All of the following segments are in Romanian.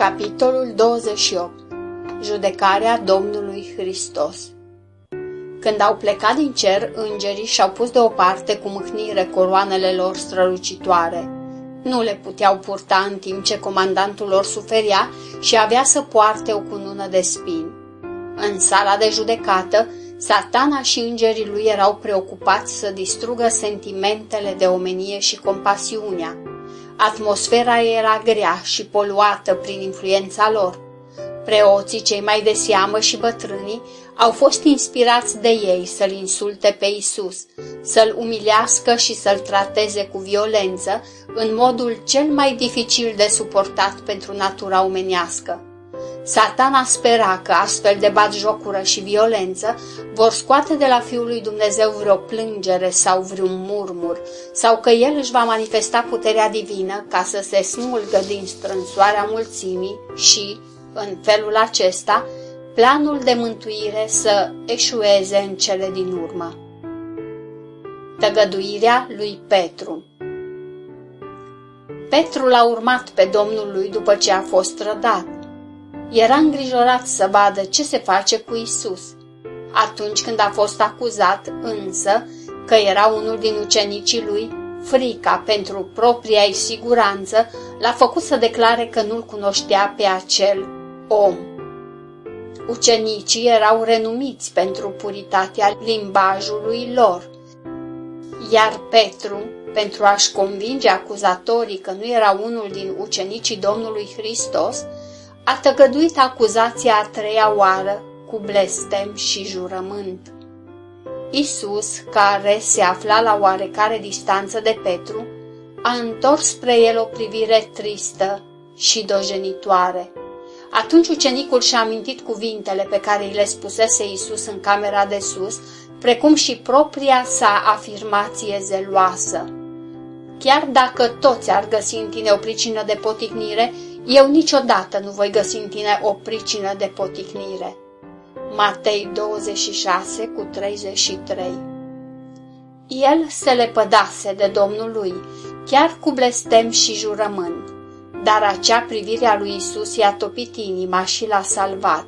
Capitolul 28 Judecarea Domnului Hristos Când au plecat din cer, îngerii și-au pus deoparte cu mâhnire coroanele lor strălucitoare. Nu le puteau purta în timp ce comandantul lor suferia și avea să poarte o cunună de spini. În sala de judecată, satana și îngerii lui erau preocupați să distrugă sentimentele de omenie și compasiunea. Atmosfera era grea și poluată prin influența lor. Preoții cei mai de seamă și bătrânii au fost inspirați de ei să-l insulte pe Isus, să-l umilească și să-l trateze cu violență în modul cel mai dificil de suportat pentru natura omenească. Satana spera că astfel de batjocură și violență vor scoate de la Fiul lui Dumnezeu vreo plângere sau vreun murmur, sau că El își va manifesta puterea divină ca să se smulgă din strânsoarea mulțimii și, în felul acesta, planul de mântuire să eșueze în cele din urmă. Tăgăduirea lui Petru Petru l-a urmat pe Domnul lui după ce a fost trădat era îngrijorat să vadă ce se face cu Isus. Atunci când a fost acuzat, însă, că era unul din ucenicii lui, frica pentru propria ei siguranță l-a făcut să declare că nu-l cunoștea pe acel om. Ucenicii erau renumiți pentru puritatea limbajului lor, iar Petru, pentru a-și convinge acuzatorii că nu era unul din ucenicii Domnului Hristos, a tăgăduit acuzația a treia oară cu blestem și jurământ. Isus, care se afla la oarecare distanță de Petru, a întors spre el o privire tristă și dojenitoare. Atunci ucenicul și-a amintit cuvintele pe care îi le spusese Isus în camera de sus, precum și propria sa afirmație zeloasă. Chiar dacă toți ar găsi în tine o pricină de poticnire, eu niciodată nu voi găsi în tine o pricină de poticnire. Matei 26 cu 33 El se lepădase de Domnul lui, chiar cu blestem și jurământ, dar acea privire a lui Isus i-a topit inima și l-a salvat.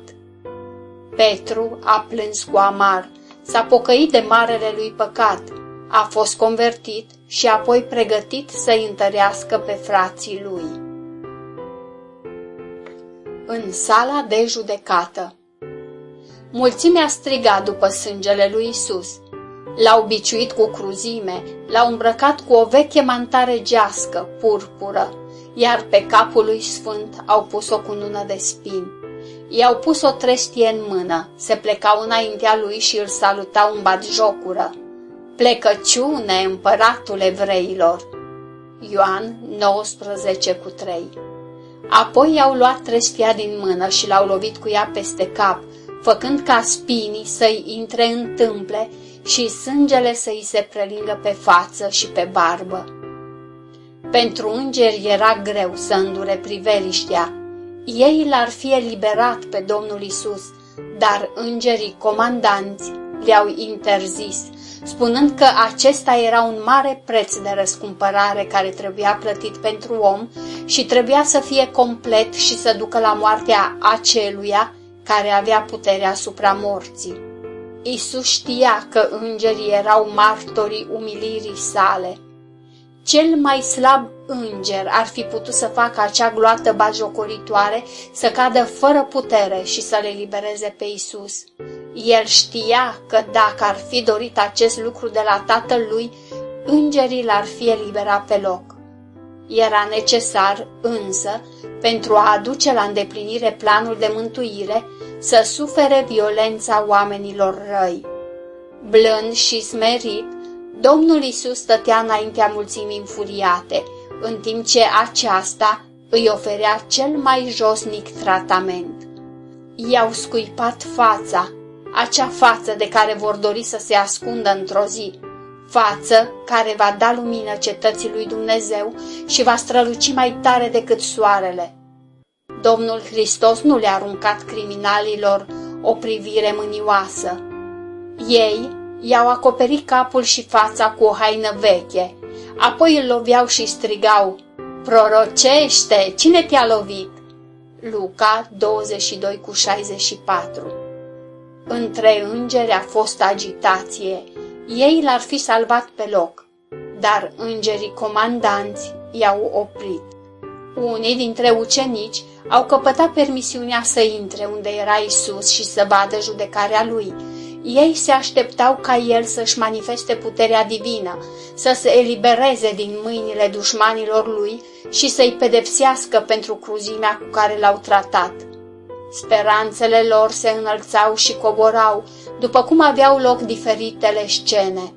Petru a plâns cu amar, s-a pocăit de marele lui păcat, a fost convertit și apoi pregătit să-i întărească pe frații lui în sala de judecată. Mulțimea striga după sângele lui Isus. L-au biciuit cu cruzime, l-au îmbrăcat cu o veche mantare gească, purpură, iar pe capul lui sfânt au pus o cunună de spini. I-au pus o trestie în mână, se plecau înaintea lui și îl salutau în jocură. Plecăciune, împăratul evreilor! Ioan 19 cu 3 Apoi i-au luat trestia din mână și l-au lovit cu ea peste cap, făcând ca spinii să-i intre în tâmple și sângele să-i se prelingă pe față și pe barbă. Pentru îngeri era greu să îndure priveliștea. Ei l-ar fi eliberat pe Domnul Isus, dar îngerii comandanți le-au interzis spunând că acesta era un mare preț de răscumpărare care trebuia plătit pentru om și trebuia să fie complet și să ducă la moartea aceluia care avea puterea asupra morții. Isus știa că îngerii erau martorii umilirii sale. Cel mai slab înger ar fi putut să facă acea gloată bajocoritoare să cadă fără putere și să le libereze pe Isus. El știa că dacă ar fi dorit acest lucru de la tatăl lui, îngerii l-ar fi eliberat pe loc. Era necesar, însă, pentru a aduce la îndeplinire planul de mântuire, să sufere violența oamenilor răi. Blând și smerit, Domnul Isus stătea înaintea mulțimii înfuriate, în timp ce aceasta îi oferea cel mai josnic tratament. I-au scuipat fața, acea față de care vor dori să se ascundă într-o zi, față care va da lumină cetății lui Dumnezeu și va străluci mai tare decât soarele. Domnul Hristos nu le-a aruncat criminalilor o privire mânioasă. Ei i-au acoperit capul și fața cu o haină veche, apoi îl loveau și strigau, Prorocește, cine te-a lovit? Luca 22 cu 64 Între îngeri a fost agitație, ei l-ar fi salvat pe loc, dar îngerii comandanți i-au oprit. Unii dintre ucenici au căpătat permisiunea să intre unde era Isus și să vadă judecarea lui. Ei se așteptau ca el să-și manifeste puterea divină, să se elibereze din mâinile dușmanilor lui și să-i pedepsească pentru cruzimea cu care l-au tratat. Speranțele lor se înălțau și coborau, după cum aveau loc diferitele scene.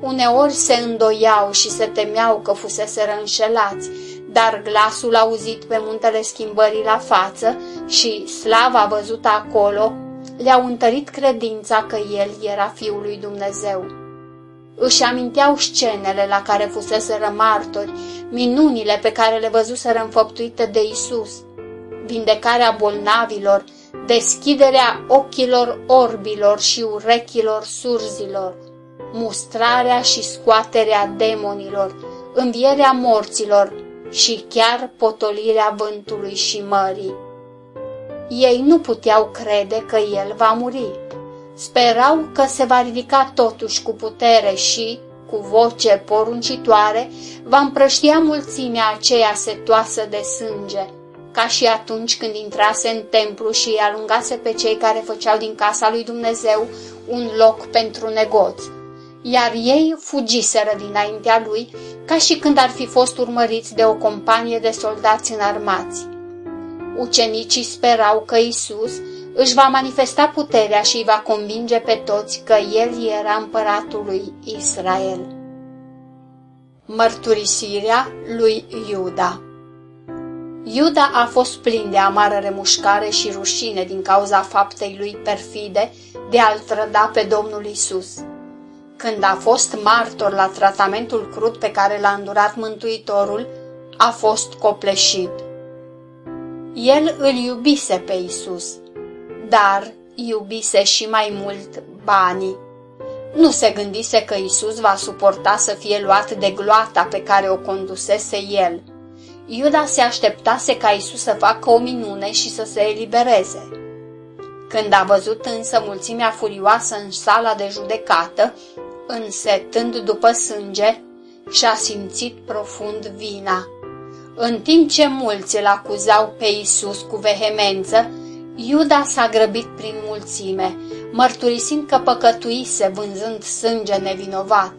Uneori se îndoiau și se temeau că fuseseră înșelați, dar glasul auzit pe muntele schimbării la față și slava văzută acolo le-au întărit credința că el era Fiul lui Dumnezeu. Își aminteau scenele la care fuseseră martori, minunile pe care le văzuseră înfăptuite de Isus, vindecarea bolnavilor, deschiderea ochilor orbilor și urechilor surzilor, mustrarea și scoaterea demonilor, învierea morților și chiar potolirea vântului și mării. Ei nu puteau crede că el va muri. Sperau că se va ridica totuși cu putere și, cu voce poruncitoare, va împrăștia mulțimea aceea setoasă de sânge, ca și atunci când intrase în templu și îi alungase pe cei care făceau din casa lui Dumnezeu un loc pentru negoți iar ei fugiseră dinaintea lui ca și când ar fi fost urmăriți de o companie de soldați înarmați. Ucenicii sperau că Isus își va manifesta puterea și îi va convinge pe toți că El era împăratul lui Israel. Mărturisirea lui Iuda Iuda a fost plin de amară remușcare și rușine din cauza faptei lui perfide de a-l trăda pe Domnul Isus. Când a fost martor la tratamentul crud pe care l-a îndurat Mântuitorul, a fost copleșit. El îl iubise pe Isus, dar iubise și mai mult banii. Nu se gândise că Isus va suporta să fie luat de gloata pe care o condusese el. Iuda se așteptase ca Isus să facă o minune și să se elibereze. Când a văzut însă mulțimea furioasă în sala de judecată, însetând după sânge, și-a simțit profund vina. În timp ce mulți îl acuzau pe Isus cu vehemență, Iuda s-a grăbit prin mulțime, mărturisind că păcătuise vânzând sânge nevinovat.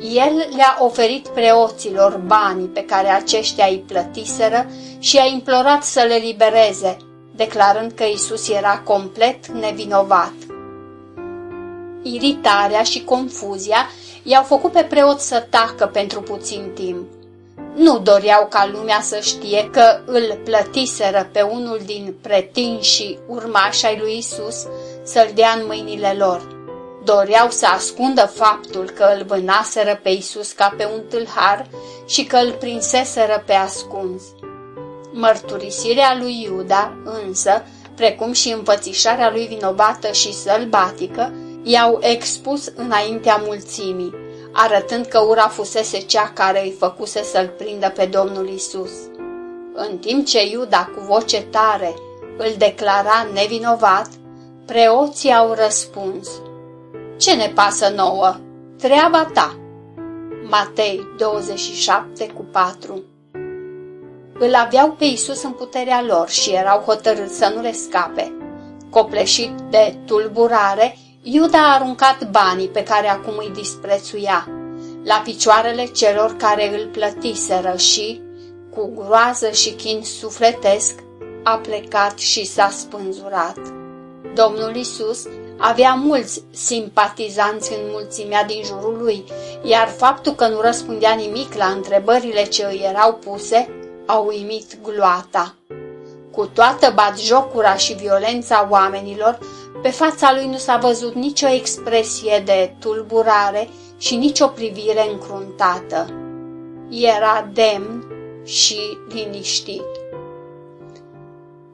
El le-a oferit preoților banii pe care aceștia îi plătiseră și a implorat să le libereze, declarând că Isus era complet nevinovat. Iritarea și confuzia i-au făcut pe preot să tacă pentru puțin timp. Nu doreau ca lumea să știe că îl plătiseră pe unul din pretinși urmași ai lui Isus să-l dea în mâinile lor. Doreau să ascundă faptul că îl vânaseră pe Isus ca pe un tâlhar și că îl prinseseră pe ascuns. Mărturisirea lui Iuda, însă, precum și înfățișarea lui vinovată și sălbatică, i-au expus înaintea mulțimii, arătând că ura fusese cea care îi făcuse să-l prindă pe Domnul Isus. În timp ce Iuda cu voce tare îl declara nevinovat, preoții au răspuns, Ce ne pasă nouă? Treaba ta! Matei 27 cu 4 Îl aveau pe Isus în puterea lor și erau hotărâți să nu le scape. Copleșit de tulburare, Iuda a aruncat banii pe care acum îi disprețuia la picioarele celor care îl plătiseră și, cu groază și chin sufletesc, a plecat și s-a spânzurat. Domnul Isus avea mulți simpatizanți în mulțimea din jurul lui, iar faptul că nu răspundea nimic la întrebările ce îi erau puse, a uimit gloata. Cu toată batjocura și violența oamenilor, pe fața lui nu s-a văzut nicio expresie de tulburare și nicio privire încruntată. Era demn și liniștit.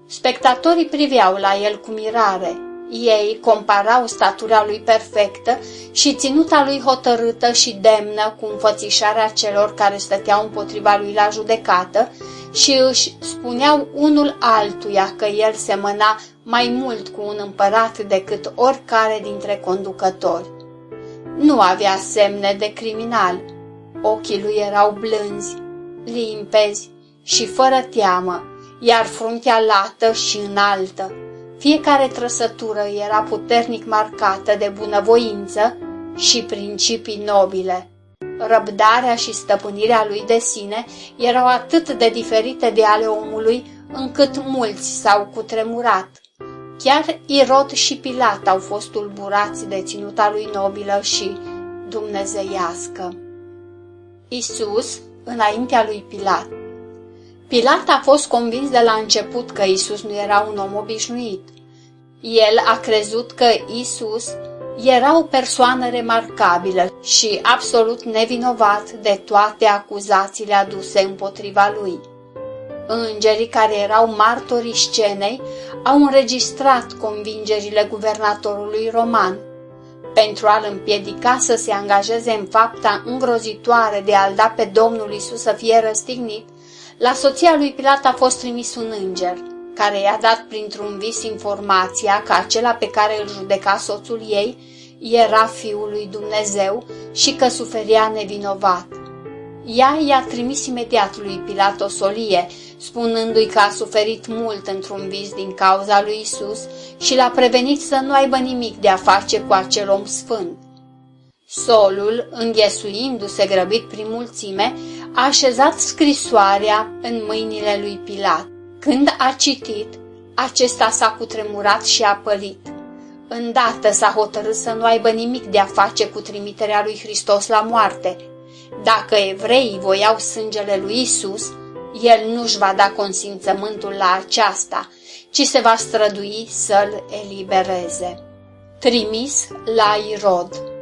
Spectatorii priveau la el cu mirare. Ei comparau statura lui perfectă și ținuta lui hotărâtă și demnă cu înfățișarea celor care stăteau împotriva lui la judecată și își spuneau unul altuia că el semăna mai mult cu un împărat decât oricare dintre conducători. Nu avea semne de criminal. Ochii lui erau blânzi, limpezi și fără teamă, iar fruntea lată și înaltă. Fiecare trăsătură era puternic marcată de bunăvoință și principii nobile. Răbdarea și stăpânirea lui de sine erau atât de diferite de ale omului, încât mulți s-au cutremurat. Chiar Irod și Pilat au fost tulburați de ținuta lui nobilă și dumnezeiască. Isus înaintea lui Pilat Pilat a fost convins de la început că Isus nu era un om obișnuit. El a crezut că Isus era o persoană remarcabilă și absolut nevinovat de toate acuzațiile aduse împotriva lui. Îngerii care erau martorii scenei au înregistrat convingerile guvernatorului roman. Pentru a-l împiedica să se angajeze în fapta îngrozitoare de a-l da pe Domnul Isus să fie răstignit, la soția lui Pilat a fost trimis un înger, care i-a dat printr-un vis informația că acela pe care îl judeca soțul ei era Fiul lui Dumnezeu și că suferia nevinovat. Ea i-a trimis imediat lui Pilat o solie, spunându-i că a suferit mult într-un vis din cauza lui Isus și l-a prevenit să nu aibă nimic de a face cu acel om sfânt. Solul, înghesuindu-se grăbit prin mulțime, a așezat scrisoarea în mâinile lui Pilat. Când a citit, acesta s-a cutremurat și a pălit. Îndată s-a hotărât să nu aibă nimic de a face cu trimiterea lui Hristos la moarte. Dacă evreii voiau sângele lui Isus, el nu-și va da consimțământul la aceasta, ci se va strădui să-l elibereze. Trimis la Irod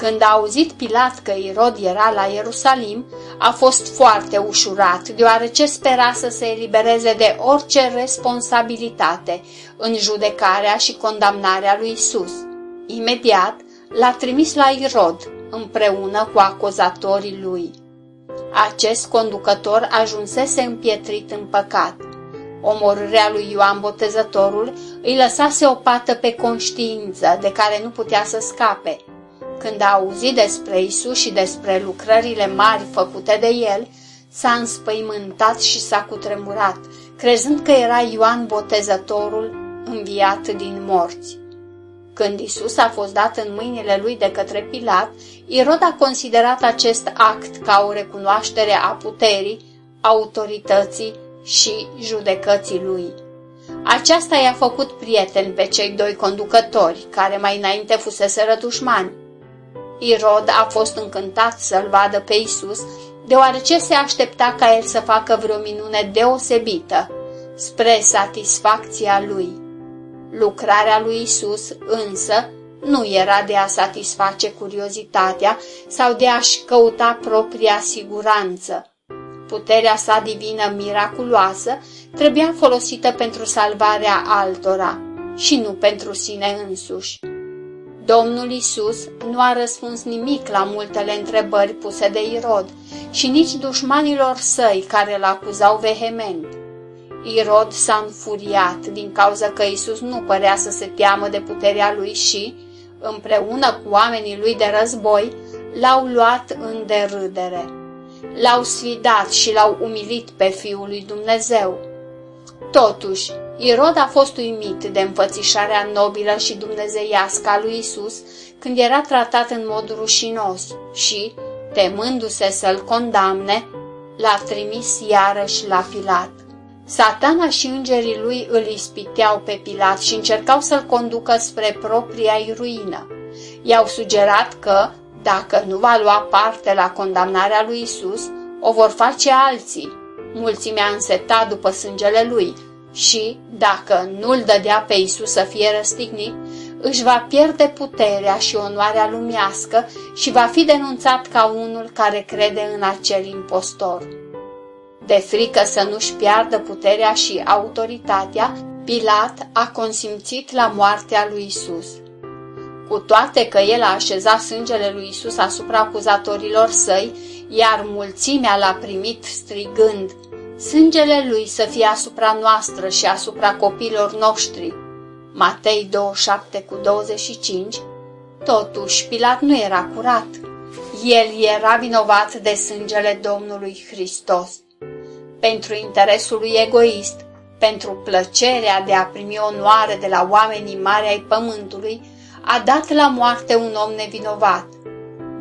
când a auzit Pilat că Irod era la Ierusalim, a fost foarte ușurat, deoarece spera să se elibereze de orice responsabilitate în judecarea și condamnarea lui Isus. Imediat l-a trimis la Irod, împreună cu acuzatorii lui. Acest conducător ajunsese împietrit în păcat. Omorârea lui Ioan Botezătorul îi lăsase o pată pe conștiință de care nu putea să scape, când a auzit despre Isus și despre lucrările mari făcute de el, s-a înspăimântat și s-a cutremurat, crezând că era Ioan Botezătorul înviat din morți. Când Isus a fost dat în mâinile lui de către Pilat, Irod a considerat acest act ca o recunoaștere a puterii, autorității și judecății lui. Aceasta i-a făcut prieteni pe cei doi conducători, care mai înainte fusese dușmani. Irod a fost încântat să-l vadă pe Isus, deoarece se aștepta ca el să facă vreo minune deosebită, spre satisfacția lui. Lucrarea lui Isus însă nu era de a satisface curiozitatea sau de a-și căuta propria siguranță. Puterea sa divină miraculoasă trebuia folosită pentru salvarea altora și nu pentru sine însuși. Domnul Isus nu a răspuns nimic la multele întrebări puse de Irod și nici dușmanilor săi care îl acuzau vehement. Irod s-a înfuriat din cauza că Isus nu părea să se teamă de puterea lui și, împreună cu oamenii lui de război, l-au luat în derâdere. L-au sfidat și l-au umilit pe Fiul lui Dumnezeu. Totuși, Irod a fost uimit de înfățișarea nobilă și dumnezeiască a lui Isus când era tratat în mod rușinos și, temându-se să-l condamne, l-a trimis iarăși la Pilat. Satana și îngerii lui îl ispiteau pe Pilat și încercau să-l conducă spre propria ruină. I-au sugerat că, dacă nu va lua parte la condamnarea lui Isus, o vor face alții. Mulțimea înseta după sângele lui și, dacă nu-l dădea pe Isus să fie răstignit, își va pierde puterea și onoarea lumească și va fi denunțat ca unul care crede în acel impostor. De frică să nu-și piardă puterea și autoritatea, Pilat a consimțit la moartea lui Isus. Cu toate că el a așezat sângele lui Isus asupra acuzatorilor săi, iar mulțimea l-a primit strigând, Sângele lui să fie asupra noastră și asupra copilor noștri. Matei 27 cu 25 Totuși, Pilat nu era curat. El era vinovat de sângele Domnului Hristos. Pentru interesul lui egoist, pentru plăcerea de a primi onoare de la oamenii mari ai pământului, a dat la moarte un om nevinovat.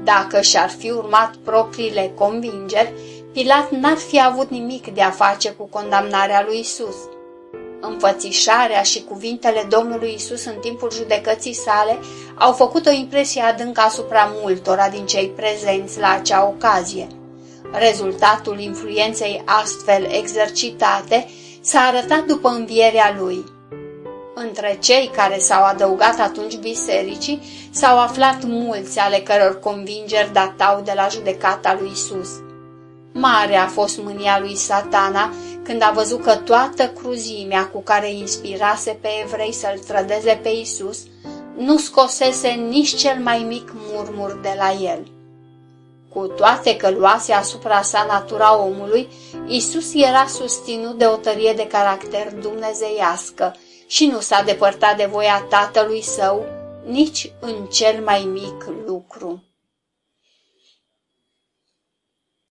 Dacă și-ar fi urmat propriile convingeri, Pilat n-ar fi avut nimic de a face cu condamnarea lui Isus. Înfățișarea și cuvintele Domnului Isus în timpul judecății sale au făcut o impresie adâncă asupra multora din cei prezenți la acea ocazie. Rezultatul influenței astfel exercitate s-a arătat după învierea lui. Între cei care s-au adăugat atunci bisericii s-au aflat mulți ale căror convingeri datau de la judecata lui Isus. Mare a fost mânia lui satana când a văzut că toată cruzimea cu care inspirase pe evrei să-l trădeze pe Isus nu scosese nici cel mai mic murmur de la el. Cu toate că luase asupra sa natura omului, Isus era susținut de o tărie de caracter dumnezeiască și nu s-a depărtat de voia tatălui său nici în cel mai mic lucru.